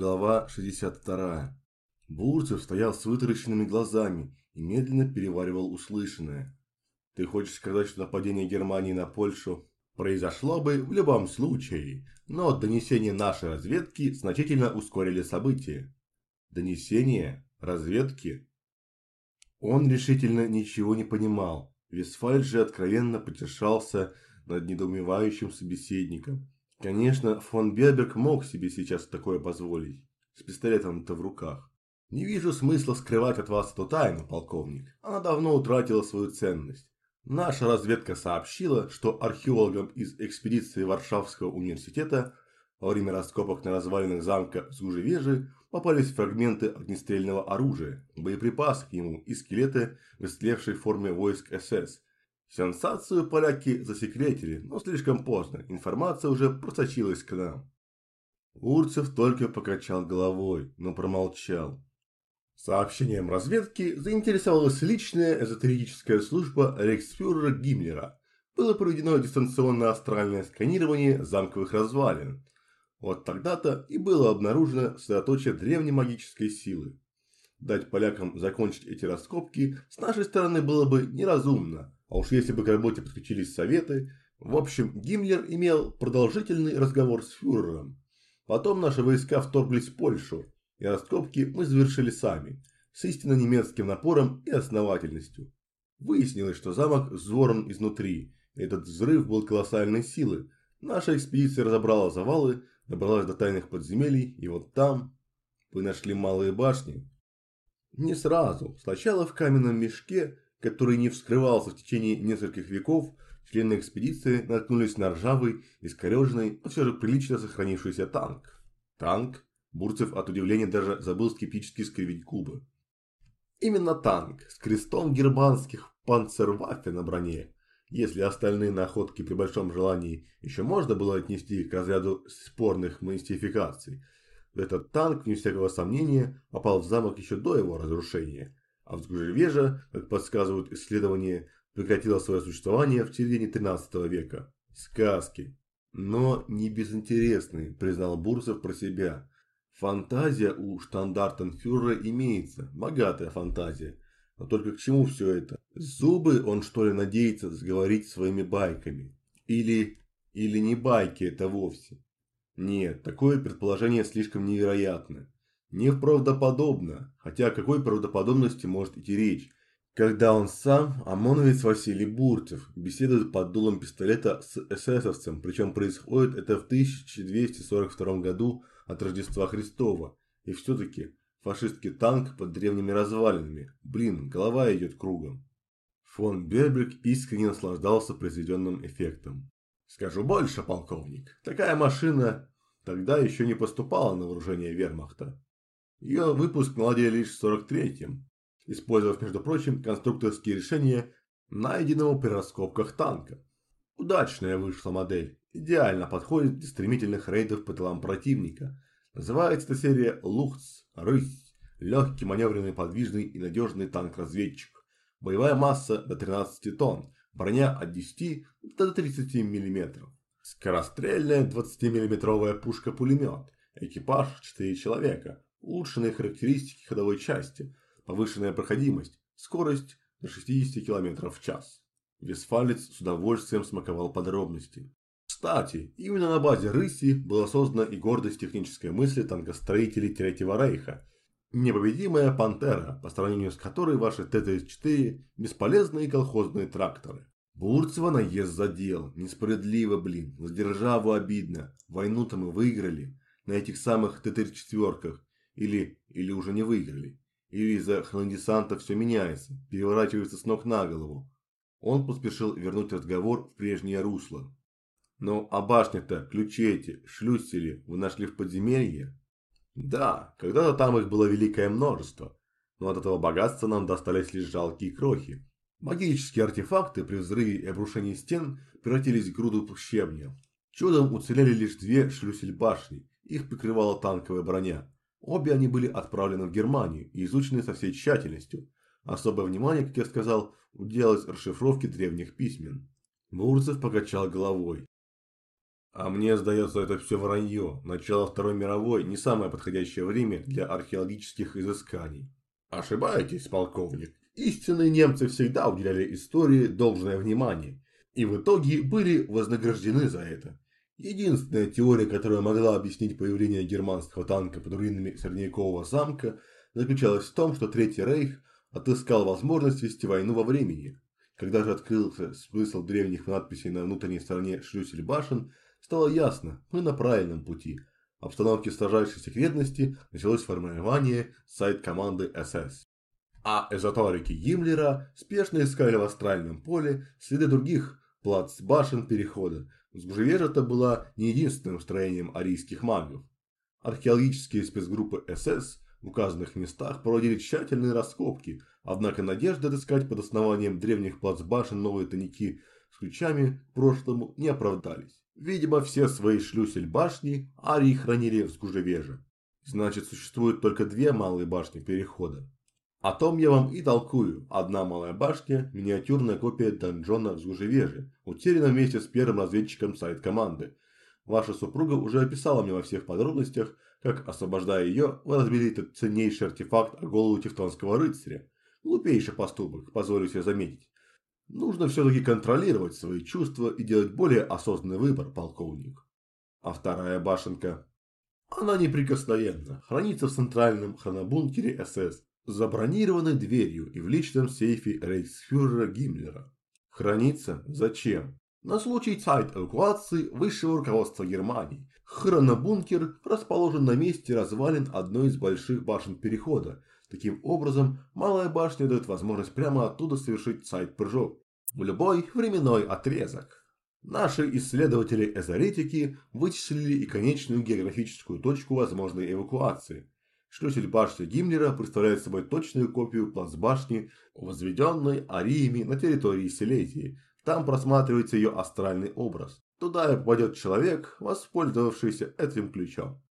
Глава 62. Бурцев стоял с вытаращенными глазами и медленно переваривал услышанное. «Ты хочешь сказать, что нападение Германии на Польшу произошло бы в любом случае, но донесения нашей разведки значительно ускорили события?» «Донесения? Разведки?» Он решительно ничего не понимал. Вестфаль же откровенно потешался над недоумевающим собеседником Конечно, фон Берберг мог себе сейчас такое позволить, с пистолетом-то в руках. Не вижу смысла скрывать от вас эту тайну, полковник. Она давно утратила свою ценность. Наша разведка сообщила, что археологам из экспедиции Варшавского университета во время раскопок на развалинах замка Зужевежи попались фрагменты огнестрельного оружия, боеприпасы к нему и скелеты в истлевшей форме войск СС, Сенсацию поляки засекретили, но слишком поздно, информация уже просочилась к нам. Урцев только покачал головой, но промолчал. Сообщением разведки заинтересовалась личная эзотерическая служба рейхсфюрера Гиммлера. Было проведено дистанционное астральное сканирование замковых развалин. Вот тогда-то и было обнаружено сосредоточие древней магической силы. Дать полякам закончить эти раскопки с нашей стороны было бы неразумно, а уж если бы к работе подключились советы, в общем, Гиммлер имел продолжительный разговор с фюрером. Потом наши войска вторглись в Польшу, и раскопки мы завершили сами, с истинно немецким напором и основательностью. Выяснилось, что замок взорван изнутри, этот взрыв был колоссальной силы. Наша экспедиция разобрала завалы, добралась до тайных подземелий, и вот там вы нашли малые башни. Не сразу, сначала в каменном мешке, который не вскрывался в течение нескольких веков, члены экспедиции наткнулись на ржавый, искореженный, но все же прилично сохранившийся танк. Танк? Бурцев от удивления даже забыл скептически скривить губы. Именно танк, с крестом германских панцерваффе на броне. Если остальные находки при большом желании еще можно было отнести к разряду спорных мистификаций, этот танк, вне всякого сомнения, попал в замок еще до его разрушения – а Взгужевежа, как подсказывают исследования, прекратила свое существование в середине 13 века. Сказки. Но не безинтересные, признал Бурсов про себя. Фантазия у штандартенфюрера имеется, богатая фантазия. Но только к чему все это? Зубы он что ли надеется сговорить своими байками? Или... или не байки это вовсе? Нет, такое предположение слишком невероятно. Неправдоподобно, хотя о какой правдоподобности может идти речь, когда он сам, ОМОНовец Василий Бурцев, беседует под дулом пистолета с эсэсовцем, причем происходит это в 1242 году от Рождества Христова. И все-таки фашистский танк под древними развалинами. Блин, голова идет кругом. Фон Берберг искренне наслаждался произведенным эффектом. Скажу больше, полковник, такая машина тогда еще не поступала на вооружение вермахта. Ее выпуск наладили лишь в 43-м, использовав, между прочим, конструкторские решения найденного при раскопках танка. Удачная вышла модель, идеально подходит для стремительных рейдов по тылам противника. Называется эта серия «Лухц», «Рысь», легкий, маневренный, подвижный и надежный танк-разведчик. Боевая масса до 13 тонн, броня от 10 до 30 мм. Скорострельная 20-мм пушка-пулемет, экипаж 4 человека, улучшенные характеристики ходовой части, повышенная проходимость, скорость до 60 км в час. Весфалец с удовольствием смаковал подробности. Кстати, именно на базе «Рыси» была создана и гордость технической мысли танкостроителей Третьего Рейха. Непобедимая «Пантера», по сравнению с которой ваши Т-34 – бесполезные колхозные тракторы. Бурцева наезд задел. Несправедливо, блин. За державу обидно. Войну-то мы выиграли. На этих самых Т-34. Или, или уже не выиграли. Или из-за хронодесанта все меняется, переворачивается с ног на голову. Он поспешил вернуть разговор в прежнее русло. «Ну, а башня-то, ключи эти, шлюсели вы нашли в подземелье?» «Да, когда-то там их было великое множество, но от этого богатства нам достались лишь жалкие крохи. Магические артефакты при взрыве и обрушении стен превратились в груду щебня. Чудом уцелели лишь две шлюсель-башни, их прикрывала танковая броня. Обе они были отправлены в Германию и изучены со всей тщательностью. Особое внимание, как я сказал, уделалось расшифровке древних письмен. Мурцев покачал головой. А мне сдается это все вранье. Начало Второй мировой не самое подходящее время для археологических изысканий. Ошибаетесь, полковник. Истинные немцы всегда уделяли истории должное внимание. И в итоге были вознаграждены за это. Единственная теория, которая могла объяснить появление германского танка под руинами Средневекового замка, заключалась в том, что Третий Рейх отыскал возможность вести войну во времени. Когда же открылся смысл древних надписей на внутренней стороне шлюсель башен, стало ясно, мы на правильном пути. В обстановке строжайшей секретности началось формирование сайт-команды СС. А эзоторики Гиммлера спешно искали в астральном поле следы других плацбашен перехода. Сгужевежа-то была не единственным строением арийских магов. Археологические спецгруппы СС в указанных местах проводили тщательные раскопки, однако надежды отыскать под основанием древних плацбашен новые тайники с ключами к прошлому не оправдались. Видимо, все свои шлюсель-башни арии хранили в Сгужевеже. Значит, существует только две малые башни перехода. О том я вам и толкую. Одна малая башня – миниатюрная копия донжона в Згужевеже, утеряна вместе с первым разведчиком сайт-команды. Ваша супруга уже описала мне во всех подробностях, как, освобождая ее, вы разбили этот ценнейший артефакт о голову тевтонского рыцаря. Глупейший поступок, позволю себе заметить. Нужно все-таки контролировать свои чувства и делать более осознанный выбор, полковник. А вторая башенка? Она неприкосновенна, хранится в центральном хронобункере СС, забронированной дверью и в личном сейфе рейхсфюрера Гиммлера. Хранится зачем? На случай сайт-эвакуации высшего руководства Германии. Хронобункер расположен на месте развалин одной из больших башен перехода. Таким образом, малая башня дает возможность прямо оттуда совершить сайт-прыжок в любой временной отрезок. Наши исследователи-эзоретики вычислили и конечную географическую точку возможной эвакуации. Шлюсель башни Гиммлера представляет собой точную копию плацбашни, возведенной ариями на территории Силезии. Там просматривается ее астральный образ. Туда и попадет человек, воспользовавшийся этим ключом.